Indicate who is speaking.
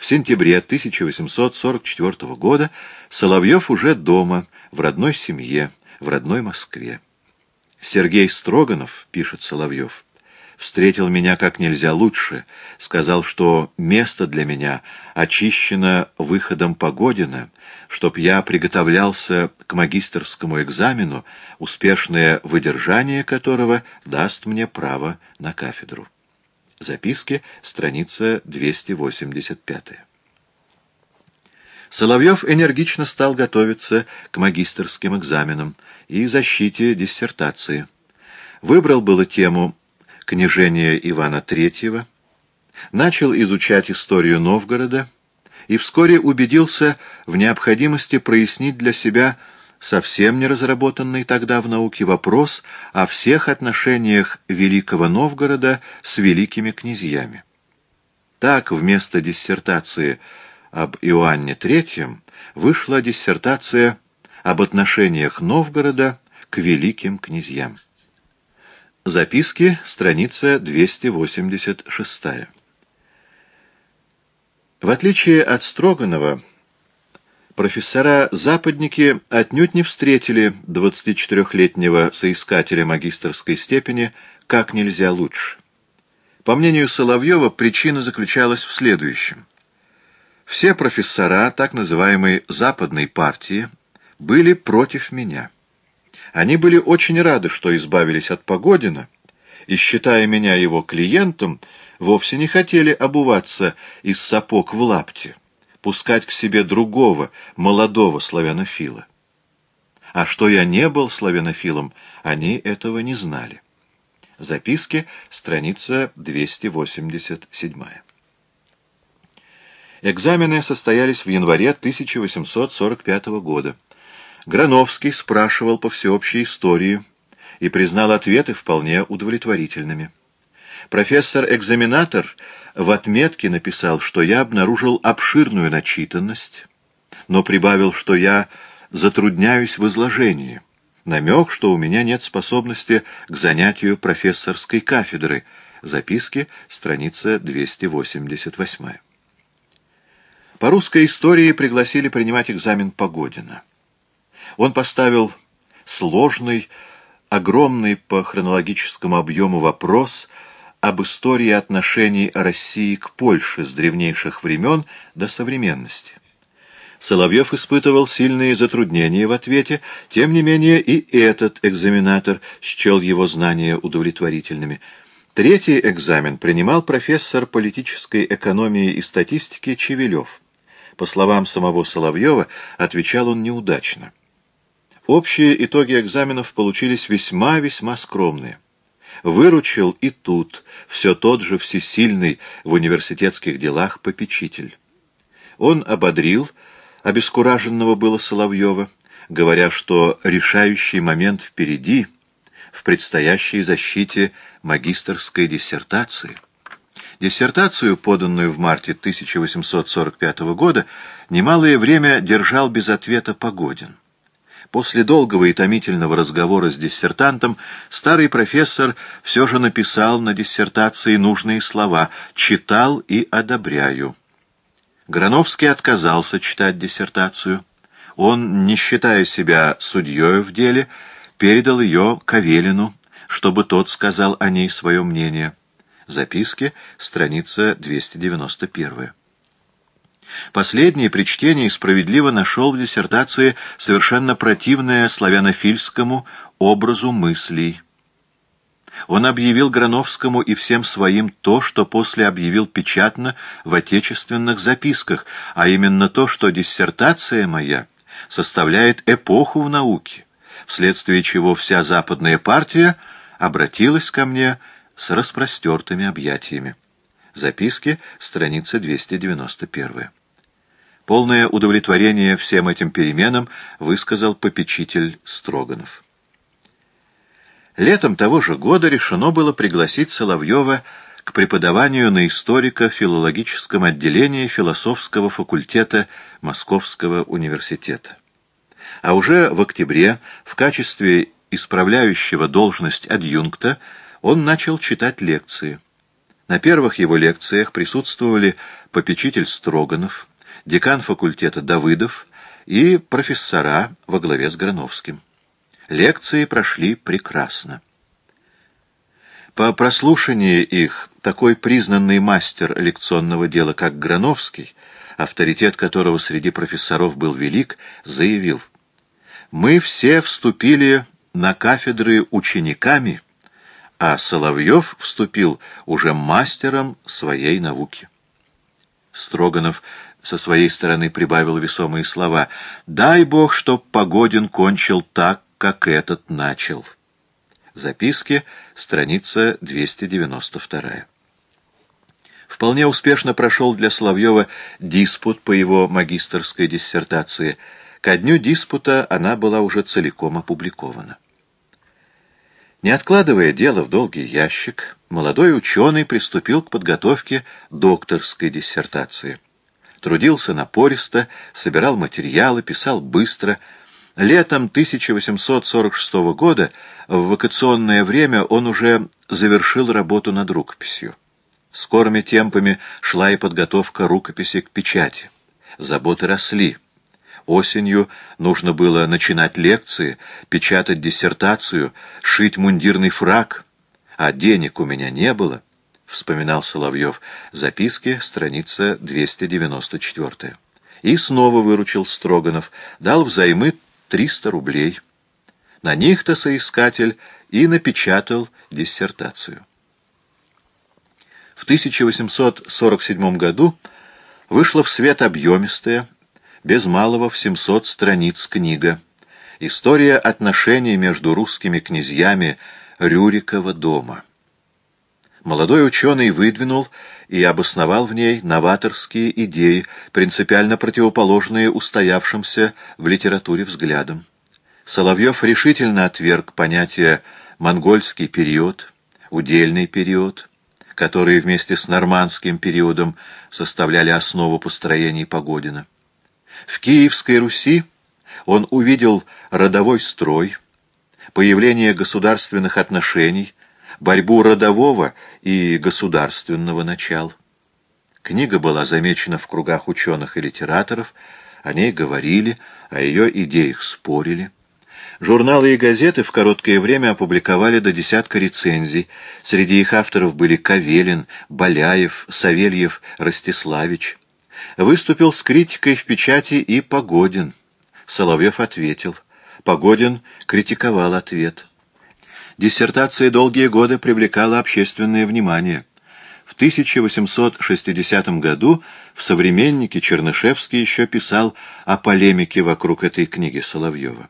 Speaker 1: В сентябре 1844 года Соловьев уже дома, в родной семье, в родной Москве. Сергей Строганов, пишет Соловьев, встретил меня как нельзя лучше, сказал, что место для меня очищено выходом Погодина, чтоб я приготовлялся к магистерскому экзамену, успешное выдержание которого даст мне право на кафедру. Записки, страница 285. Соловьев энергично стал готовиться к магистерским экзаменам и защите диссертации. Выбрал было тему княжения Ивана III, начал изучать историю Новгорода и вскоре убедился в необходимости прояснить для себя совсем не разработанный тогда в науке вопрос о всех отношениях Великого Новгорода с великими князьями. Так, вместо диссертации об Иоанне III вышла диссертация об отношениях Новгорода к великим князьям. Записки, страница 286. В отличие от Строганова, профессора-западники отнюдь не встретили 24-летнего соискателя магистерской степени как нельзя лучше. По мнению Соловьева, причина заключалась в следующем. Все профессора так называемой «западной партии» были против меня. Они были очень рады, что избавились от Погодина, и, считая меня его клиентом, вовсе не хотели обуваться из сапог в лапте, пускать к себе другого, молодого славянофила. А что я не был славянофилом, они этого не знали. Записки, страница 287. Экзамены состоялись в январе 1845 года. Грановский спрашивал по всеобщей истории и признал ответы вполне удовлетворительными. Профессор-экзаменатор в отметке написал, что я обнаружил обширную начитанность, но прибавил, что я затрудняюсь в изложении. Намек, что у меня нет способности к занятию профессорской кафедры. Записки, страница 288. По русской истории пригласили принимать экзамен Погодина. Он поставил сложный, огромный по хронологическому объему вопрос об истории отношений России к Польше с древнейших времен до современности. Соловьев испытывал сильные затруднения в ответе, тем не менее и этот экзаменатор счел его знания удовлетворительными. Третий экзамен принимал профессор политической экономии и статистики Чевелев. По словам самого Соловьева, отвечал он неудачно. Общие итоги экзаменов получились весьма-весьма скромные. Выручил и тут все тот же всесильный в университетских делах попечитель. Он ободрил, обескураженного было Соловьева, говоря, что решающий момент впереди, в предстоящей защите магистерской диссертации. Диссертацию, поданную в марте 1845 года, немалое время держал без ответа Погодин. После долгого и томительного разговора с диссертантом старый профессор все же написал на диссертации нужные слова «читал и одобряю». Грановский отказался читать диссертацию. Он, не считая себя судьей в деле, передал ее Кавелину, чтобы тот сказал о ней свое мнение. Записки, страница 291. Последний при чтении справедливо нашел в диссертации совершенно противное славянофильскому образу мыслей. Он объявил Грановскому и всем своим то, что после объявил печатно в отечественных записках, а именно то, что диссертация моя составляет эпоху в науке, вследствие чего вся западная партия обратилась ко мне с распростертыми объятиями. Записки, страница 291. Полное удовлетворение всем этим переменам высказал попечитель Строганов. Летом того же года решено было пригласить Соловьева к преподаванию на историко-филологическом отделении философского факультета Московского университета. А уже в октябре в качестве исправляющего должность адъюнкта он начал читать лекции. На первых его лекциях присутствовали попечитель Строганов, декан факультета Давыдов и профессора во главе с Грановским. Лекции прошли прекрасно. По прослушании их такой признанный мастер лекционного дела, как Грановский, авторитет которого среди профессоров был велик, заявил, «Мы все вступили на кафедры учениками, а Соловьев вступил уже мастером своей науки». Строганов со своей стороны прибавил весомые слова «Дай Бог, чтоб Погодин кончил так, как этот начал». Записки, страница 292. Вполне успешно прошел для Соловьева диспут по его магистерской диссертации. Ко дню диспута она была уже целиком опубликована. Не откладывая дело в долгий ящик, молодой ученый приступил к подготовке докторской диссертации. Трудился напористо, собирал материалы, писал быстро. Летом 1846 года, в вакационное время, он уже завершил работу над рукописью. Скорыми темпами шла и подготовка рукописи к печати. Заботы росли. Осенью нужно было начинать лекции, печатать диссертацию, шить мундирный фраг, а денег у меня не было, — вспоминал Соловьев. Записки, страница 294. И снова выручил Строганов, дал взаймы 300 рублей. На них-то соискатель и напечатал диссертацию. В 1847 году вышла в свет объемистая, без малого в 700 страниц книга «История отношений между русскими князьями Рюрикова дома». Молодой ученый выдвинул и обосновал в ней новаторские идеи, принципиально противоположные устоявшимся в литературе взглядам. Соловьев решительно отверг понятие «монгольский период», «удельный период», которые вместе с нормандским периодом составляли основу построений Погодина. В Киевской Руси он увидел родовой строй, появление государственных отношений, борьбу родового и государственного начала. Книга была замечена в кругах ученых и литераторов, о ней говорили, о ее идеях спорили. Журналы и газеты в короткое время опубликовали до десятка рецензий. Среди их авторов были Кавелин, Боляев, Савельев, Ростиславич. Выступил с критикой в печати и Погодин. Соловьев ответил. Погодин критиковал ответ. Диссертация долгие годы привлекала общественное внимание. В 1860 году в «Современнике» Чернышевский еще писал о полемике вокруг этой книги Соловьева.